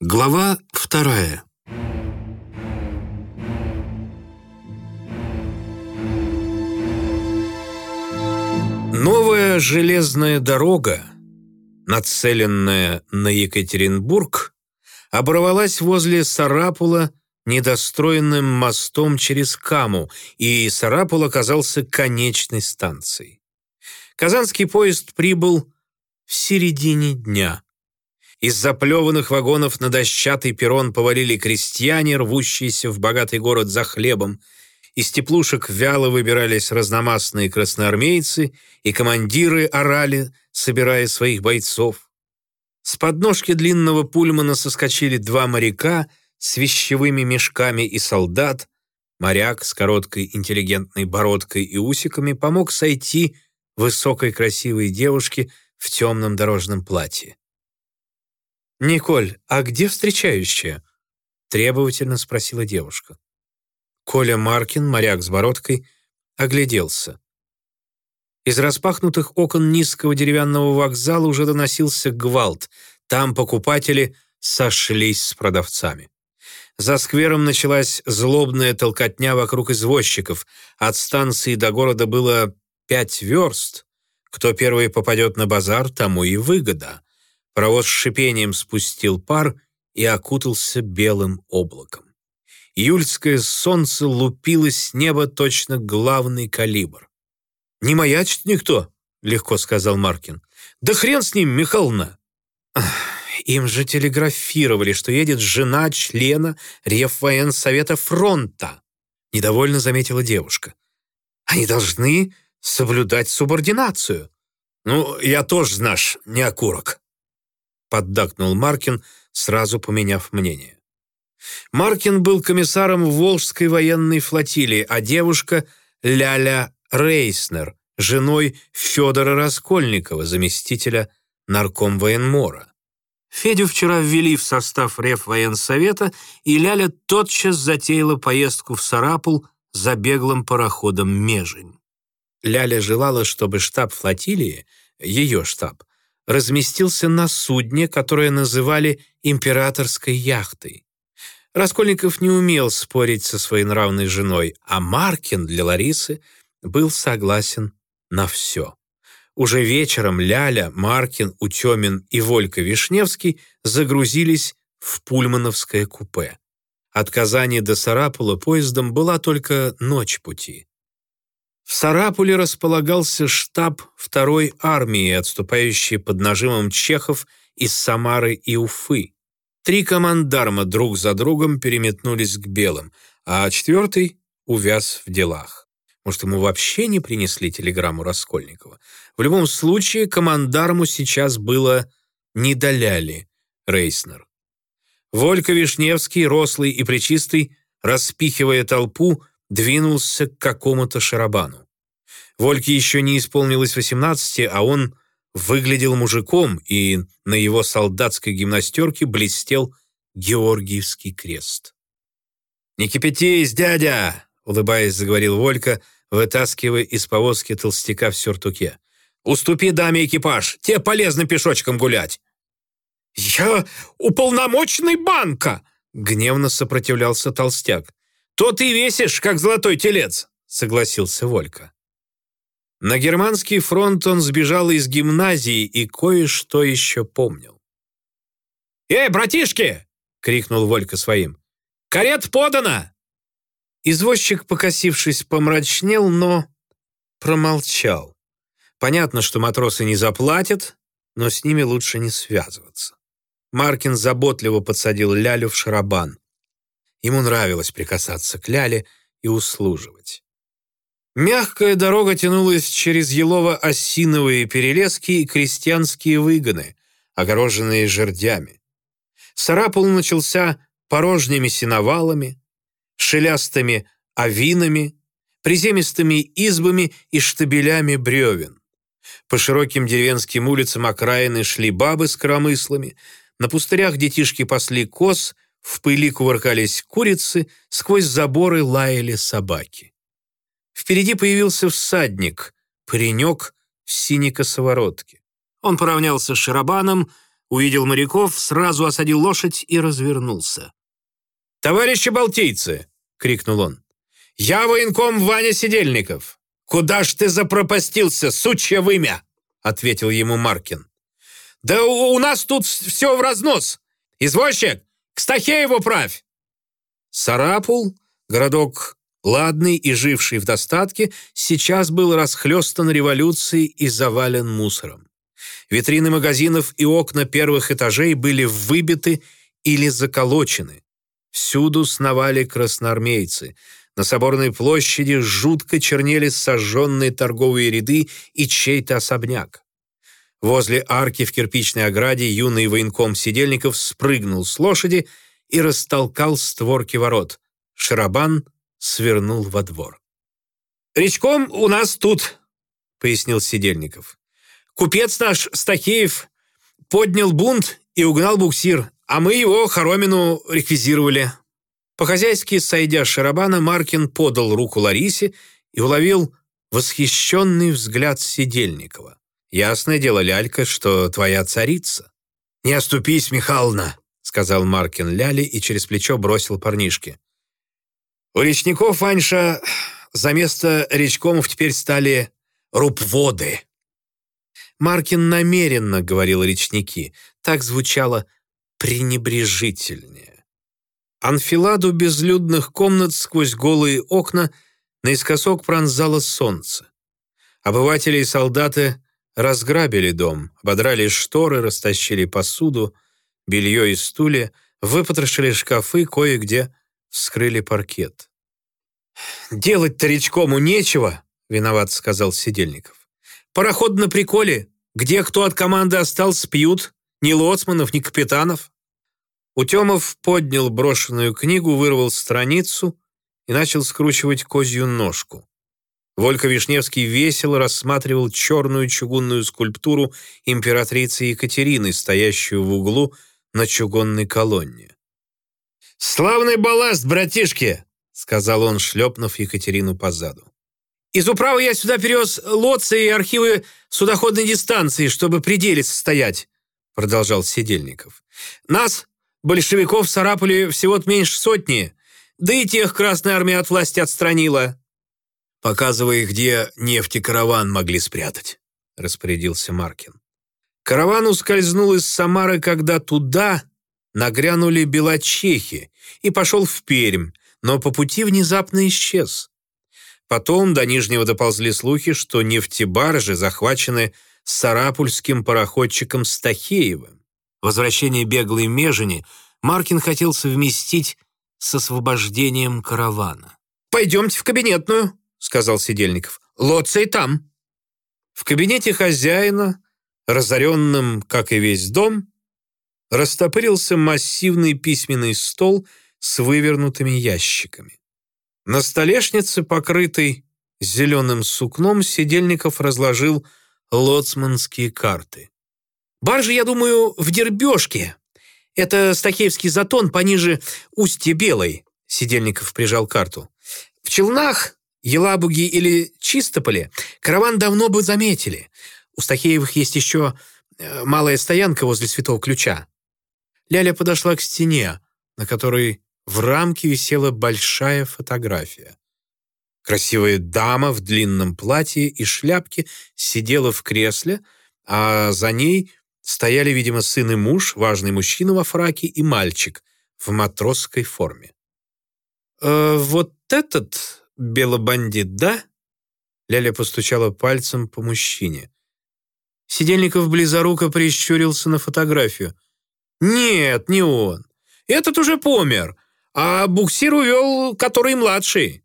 Глава вторая. Новая железная дорога, нацеленная на Екатеринбург, оборвалась возле Сарапула недостроенным мостом через Каму, и Сарапул оказался конечной станцией. Казанский поезд прибыл в середине дня. Из заплеванных вагонов на дощатый перрон повалили крестьяне, рвущиеся в богатый город за хлебом. Из теплушек вяло выбирались разномастные красноармейцы, и командиры орали, собирая своих бойцов. С подножки длинного пульмана соскочили два моряка с вещевыми мешками и солдат. Моряк с короткой интеллигентной бородкой и усиками помог сойти высокой красивой девушке в темном дорожном платье. «Николь, а где встречающая?» — требовательно спросила девушка. Коля Маркин, моряк с бородкой, огляделся. Из распахнутых окон низкого деревянного вокзала уже доносился гвалт. Там покупатели сошлись с продавцами. За сквером началась злобная толкотня вокруг извозчиков. От станции до города было пять верст. Кто первый попадет на базар, тому и выгода. Паровоз с шипением спустил пар и окутался белым облаком. Июльское солнце лупило с неба точно главный калибр. «Не маячит никто», — легко сказал Маркин. «Да хрен с ним, Михайловна!» «Им же телеграфировали, что едет жена члена Реввоенсовета фронта», — недовольно заметила девушка. «Они должны соблюдать субординацию». «Ну, я тоже, знаешь, не окурок», — поддакнул Маркин, сразу поменяв мнение. Маркин был комиссаром Волжской военной флотилии, а девушка — Ляля Рейснер, женой Федора Раскольникова, заместителя наркомвоенмора. Федю вчера ввели в состав Реввоенсовета, и Ляля тотчас затеяла поездку в Сарапул за беглым пароходом «Межень». Ляля желала, чтобы штаб флотилии, ее штаб, разместился на судне, которое называли «императорской яхтой». Раскольников не умел спорить со своей нравной женой, а Маркин для Ларисы был согласен на все. Уже вечером Ляля, Маркин, Утемин и Волька Вишневский загрузились в пульмановское купе. От Казани до Сарапула поездом была только ночь пути. В Сарапуле располагался штаб второй армии, отступающей под нажимом чехов из Самары и Уфы. Три командарма друг за другом переметнулись к белым, а четвертый увяз в делах. Может, ему вообще не принесли телеграмму Раскольникова? В любом случае, командарму сейчас было не доляли Рейснер. Волька Вишневский, рослый и причистый, распихивая толпу, двинулся к какому-то шарабану. Вольке еще не исполнилось 18, а он выглядел мужиком, и на его солдатской гимнастерке блестел Георгиевский крест. «Не кипятись, дядя!» — улыбаясь, заговорил Волька, вытаскивая из повозки толстяка в сюртуке. «Уступи даме экипаж, те полезно пешочком гулять!» «Я уполномоченный банка!» — гневно сопротивлялся толстяк. «То ты весишь, как золотой телец», — согласился Волька. На германский фронт он сбежал из гимназии и кое-что еще помнил. «Эй, братишки!» — крикнул Волька своим. «Карет подана!» Извозчик, покосившись, помрачнел, но промолчал. Понятно, что матросы не заплатят, но с ними лучше не связываться. Маркин заботливо подсадил Лялю в шарабан. Ему нравилось прикасаться к Ляле и услуживать. Мягкая дорога тянулась через елово-осиновые перелески и крестьянские выгоны, огороженные жердями. Сарапул начался порожними сеновалами, шелястыми авинами, приземистыми избами и штабелями бревен. По широким деревенским улицам окраины шли бабы с коромыслами, на пустырях детишки пасли коз — в пыли кувыркались курицы, сквозь заборы лаяли собаки. Впереди появился всадник, паренек в синей косоворотке. Он поравнялся с Шарабаном, увидел моряков, сразу осадил лошадь и развернулся. «Товарищи балтийцы!» — крикнул он. «Я военком Ваня Сидельников. Куда ж ты запропастился, сучья вымя?» — ответил ему Маркин. «Да у, у нас тут все в разнос. Извозчик, к Стахееву правь!» Сарапул, городок ладный и живший в достатке, сейчас был расхлестан революцией и завален мусором. Витрины магазинов и окна первых этажей были выбиты или заколочены. Всюду сновали красноармейцы. На Соборной площади жутко чернели сожженные торговые ряды и чей-то особняк. Возле арки в кирпичной ограде юный военком Сидельников спрыгнул с лошади и растолкал створки ворот. Шарабан свернул во двор. «Речком у нас тут», — пояснил Сидельников. «Купец наш Стахеев поднял бунт и угнал буксир, а мы его хоромину реквизировали». По-хозяйски, сойдя с шарабана, Маркин подал руку Ларисе и уловил восхищенный взгляд Сидельникова. «Ясное дело, лялька, что твоя царица». «Не оступись, Михайловна», — сказал Маркин Ляле и через плечо бросил парнишке. У речников, Аньша, за место речкомов теперь стали рубводы. Маркин намеренно говорил речники. Так звучало пренебрежительнее. Анфиладу безлюдных комнат сквозь голые окна наискосок пронзало солнце. Обыватели и солдаты разграбили дом, ободрали шторы, растащили посуду, белье и стулья, выпотрошили шкафы, кое-где вскрыли паркет. «Делать-то речкому нечего», — виноват сказал Сидельников. «Пароход на приколе, где кто от команды остался, пьют, ни лоцманов, ни капитанов». Утемов поднял брошенную книгу, вырвал страницу и начал скручивать козью ножку. Волька Вишневский весело рассматривал черную чугунную скульптуру императрицы Екатерины, стоящую в углу на чугунной колонне. «Славный балласт, братишки!» — сказал он, шлепнув Екатерину по заду. «Из управы я сюда перевез лодцы и архивы судоходной дистанции, чтобы при деле состоять», — продолжал Сидельников. «Нас, большевиков, в Сарапуле всего-то меньше сотни, да и тех Красная Армия от власти отстранила». «Показывай, где нефтекараван могли спрятать», — распорядился Маркин. Караван ускользнул из Самары, когда туда нагрянули белочехи и пошел в Пермь, но по пути внезапно исчез. Потом до Нижнего доползли слухи, что нефтебаржи захвачены сарапульским пароходчиком Стахеевым. Возвращение беглой Межени Маркин хотел совместить с освобождением каравана. «Пойдемте в кабинетную», — сказал Сидельников. «Лоций там». В кабинете хозяина, разоренном, как и весь дом, растопырился массивный письменный стол с вывернутыми ящиками. На столешнице, покрытой зеленым сукном, Сидельников разложил лоцманские карты. «Баржа, я думаю, в Дербешке. Это Стахеевский затон пониже устья Белой», — Сидельников прижал карту. «В Челнах, Елабуге или Чистополе караван давно бы заметили. У Стахеевых есть еще э, малая стоянка возле Святого Ключа. Ляля подошла к стене, на которой в рамке висела большая фотография. Красивая дама в длинном платье и шляпке сидела в кресле, а за ней стояли, видимо, сын и муж, важный мужчина во фраке и мальчик в матросской форме. «Э, «Вот этот белобандит, да?» Ляля постучала пальцем по мужчине. Сидельников близоруко прищурился на фотографию – «Нет, не он. Этот уже помер, а буксир увел который младший».